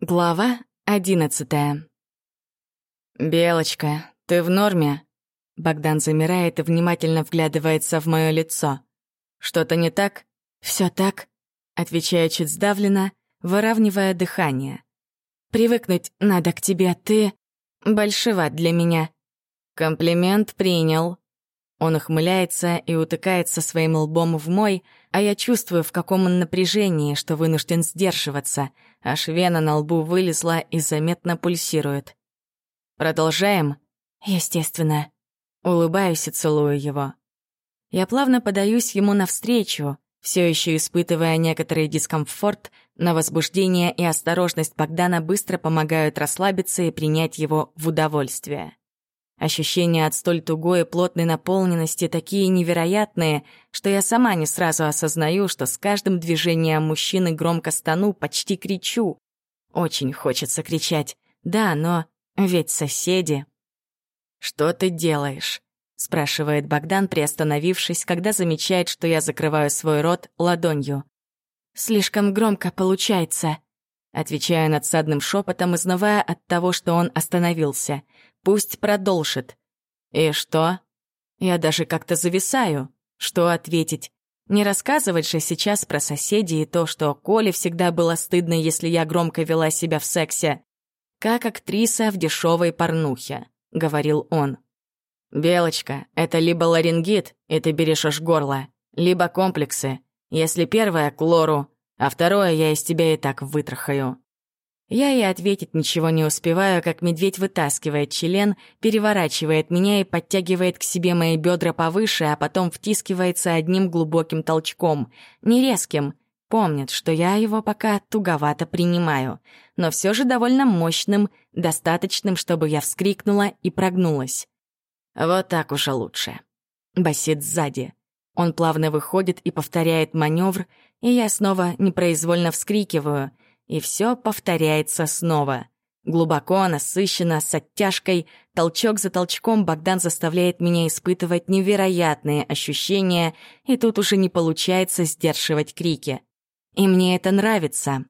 Глава одиннадцатая. «Белочка, ты в норме?» Богдан замирает и внимательно вглядывается в мое лицо. «Что-то не так?» Все так», — отвечаю чуть сдавленно, выравнивая дыхание. «Привыкнуть надо к тебе, ты большеват для меня». Комплимент принял. Он ухмыляется и утыкается своим лбом в мой, а я чувствую, в каком он напряжении, что вынужден сдерживаться, аж вена на лбу вылезла и заметно пульсирует. Продолжаем? Естественно. Улыбаюсь и целую его. Я плавно подаюсь ему навстречу, все еще испытывая некоторый дискомфорт, но возбуждение и осторожность Богдана быстро помогают расслабиться и принять его в удовольствие. Ощущения от столь тугой и плотной наполненности такие невероятные, что я сама не сразу осознаю, что с каждым движением мужчины громко стану, почти кричу. Очень хочется кричать. Да, но ведь соседи. «Что ты делаешь?» — спрашивает Богдан, приостановившись, когда замечает, что я закрываю свой рот ладонью. «Слишком громко получается», — отвечаю надсадным шепотом, изнывая от того, что он остановился — Пусть продолжит. И что? Я даже как-то зависаю. Что ответить? Не рассказывать же сейчас про соседей и то, что Коле всегда было стыдно, если я громко вела себя в сексе. Как актриса в дешевой порнухе, говорил он. «Белочка, это либо ларингит, и ты бережешь горло, либо комплексы. Если первое — к лору, а второе я из тебя и так вытрахаю». Я и ответить ничего не успеваю, как медведь вытаскивает член, переворачивает меня и подтягивает к себе мои бедра повыше, а потом втискивается одним глубоким толчком, не резким. Помнит, что я его пока туговато принимаю, но все же довольно мощным, достаточным, чтобы я вскрикнула и прогнулась. Вот так уже лучше. Басит сзади. Он плавно выходит и повторяет маневр, и я снова непроизвольно вскрикиваю — и все повторяется снова. Глубоко, насыщенно, с оттяжкой, толчок за толчком Богдан заставляет меня испытывать невероятные ощущения, и тут уже не получается сдерживать крики. И мне это нравится.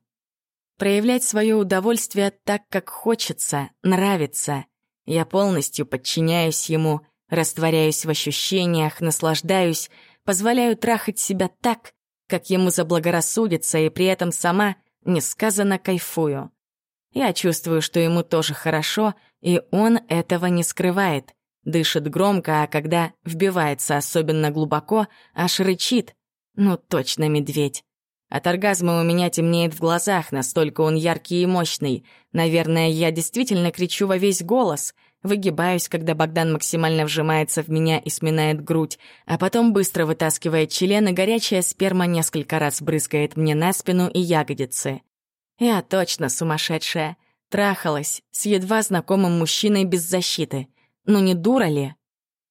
Проявлять свое удовольствие так, как хочется, нравится. Я полностью подчиняюсь ему, растворяюсь в ощущениях, наслаждаюсь, позволяю трахать себя так, как ему заблагорассудится, и при этом сама — несказанно кайфую. Я чувствую, что ему тоже хорошо, и он этого не скрывает. Дышит громко, а когда вбивается особенно глубоко, аж рычит. Ну, точно медведь. От оргазма у меня темнеет в глазах, настолько он яркий и мощный. Наверное, я действительно кричу во весь голос. Выгибаюсь, когда Богдан максимально вжимается в меня и сминает грудь, а потом быстро вытаскивает член, и горячая сперма несколько раз брызгает мне на спину и ягодицы. Я точно сумасшедшая. Трахалась с едва знакомым мужчиной без защиты. Ну не дура ли?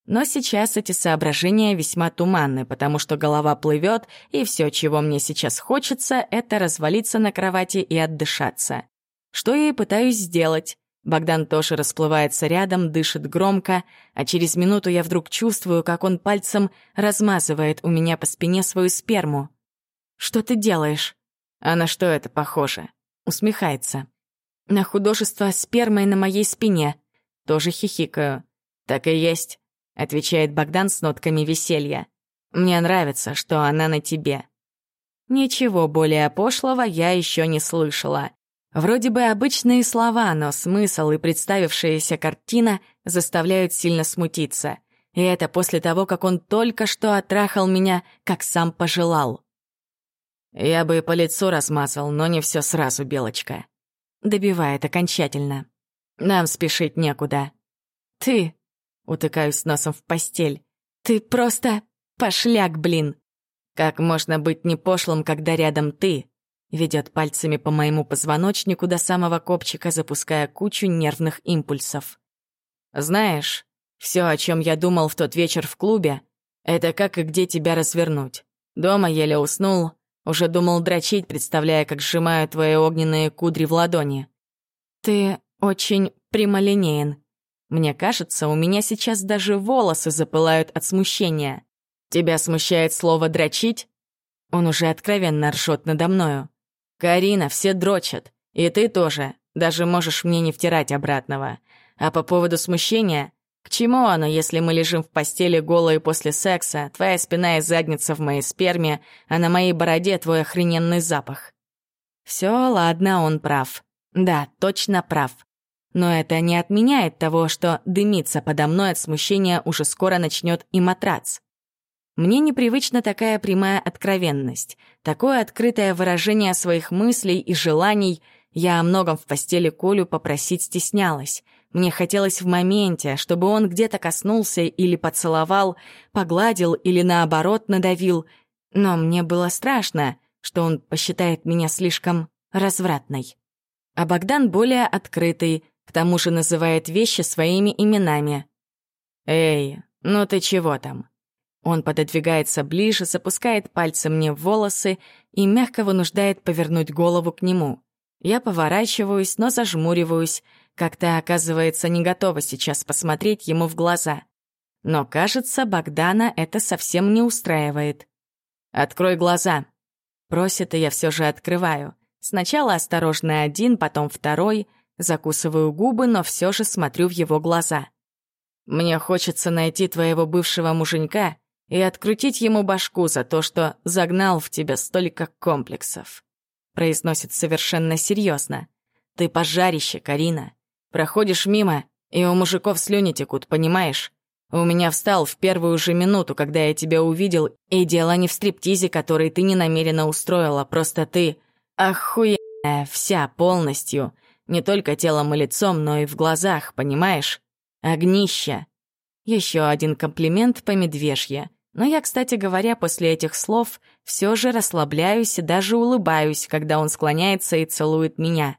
Но сейчас эти соображения весьма туманны, потому что голова плывет, и все, чего мне сейчас хочется, это развалиться на кровати и отдышаться. Что я и пытаюсь сделать. Богдан тоже расплывается рядом, дышит громко, а через минуту я вдруг чувствую, как он пальцем размазывает у меня по спине свою сперму. «Что ты делаешь?» «А на что это похоже?» Усмехается. «На художество спермой на моей спине». Тоже хихикаю. «Так и есть отвечает Богдан с нотками веселья. Мне нравится, что она на тебе. Ничего более пошлого я еще не слышала. Вроде бы обычные слова, но смысл и представившаяся картина заставляют сильно смутиться. И это после того, как он только что отрахал меня, как сам пожелал. Я бы и по лицу размазал, но не все сразу, Белочка. Добивает окончательно. Нам спешить некуда. Ты Утыкаюсь носом в постель. «Ты просто пошляк, блин!» «Как можно быть не пошлым, когда рядом ты?» Ведет пальцами по моему позвоночнику до самого копчика, запуская кучу нервных импульсов. «Знаешь, все, о чем я думал в тот вечер в клубе, это как и где тебя развернуть. Дома еле уснул, уже думал дрочить, представляя, как сжимаю твои огненные кудри в ладони. Ты очень прямолинеен. Мне кажется, у меня сейчас даже волосы запылают от смущения. Тебя смущает слово «дрочить»? Он уже откровенно ржет надо мною. Карина, все дрочат. И ты тоже, даже можешь мне не втирать обратного. А по поводу смущения, к чему оно, если мы лежим в постели голые после секса, твоя спина и задница в моей сперме, а на моей бороде твой охрененный запах? Все, ладно, он прав. Да, точно прав. Но это не отменяет того, что дымиться подо мной от смущения уже скоро начнет и матрац. Мне непривычна такая прямая откровенность, такое открытое выражение своих мыслей и желаний. Я о многом в постели Колю попросить стеснялась — мне хотелось в моменте, чтобы он где-то коснулся или поцеловал, погладил или наоборот надавил. Но мне было страшно, что он посчитает меня слишком развратной. А Богдан более открытый, к тому же называет вещи своими именами. «Эй, ну ты чего там?» Он пододвигается ближе, запускает пальцы мне в волосы и мягко вынуждает повернуть голову к нему. Я поворачиваюсь, но зажмуриваюсь, как-то, оказывается, не готова сейчас посмотреть ему в глаза. Но, кажется, Богдана это совсем не устраивает. «Открой глаза!» Просит, и я все же открываю. Сначала осторожно один, потом второй. Закусываю губы, но все же смотрю в его глаза. «Мне хочется найти твоего бывшего муженька и открутить ему башку за то, что загнал в тебя столько комплексов», произносит совершенно серьезно. «Ты пожарище, Карина. Проходишь мимо, и у мужиков слюни текут, понимаешь? У меня встал в первую же минуту, когда я тебя увидел, и дело не в стриптизе, который ты не намеренно устроила, просто ты охуенная вся полностью, не только телом и лицом, но и в глазах, понимаешь? Огнище. Еще один комплимент по медвежье. Но я, кстати говоря, после этих слов все же расслабляюсь и даже улыбаюсь, когда он склоняется и целует меня.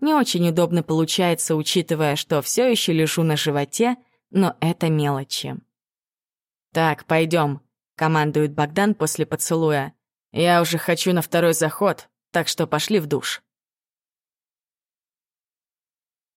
Не очень удобно получается, учитывая, что все еще лежу на животе, но это мелочи. «Так, пойдем», — командует Богдан после поцелуя. «Я уже хочу на второй заход, так что пошли в душ».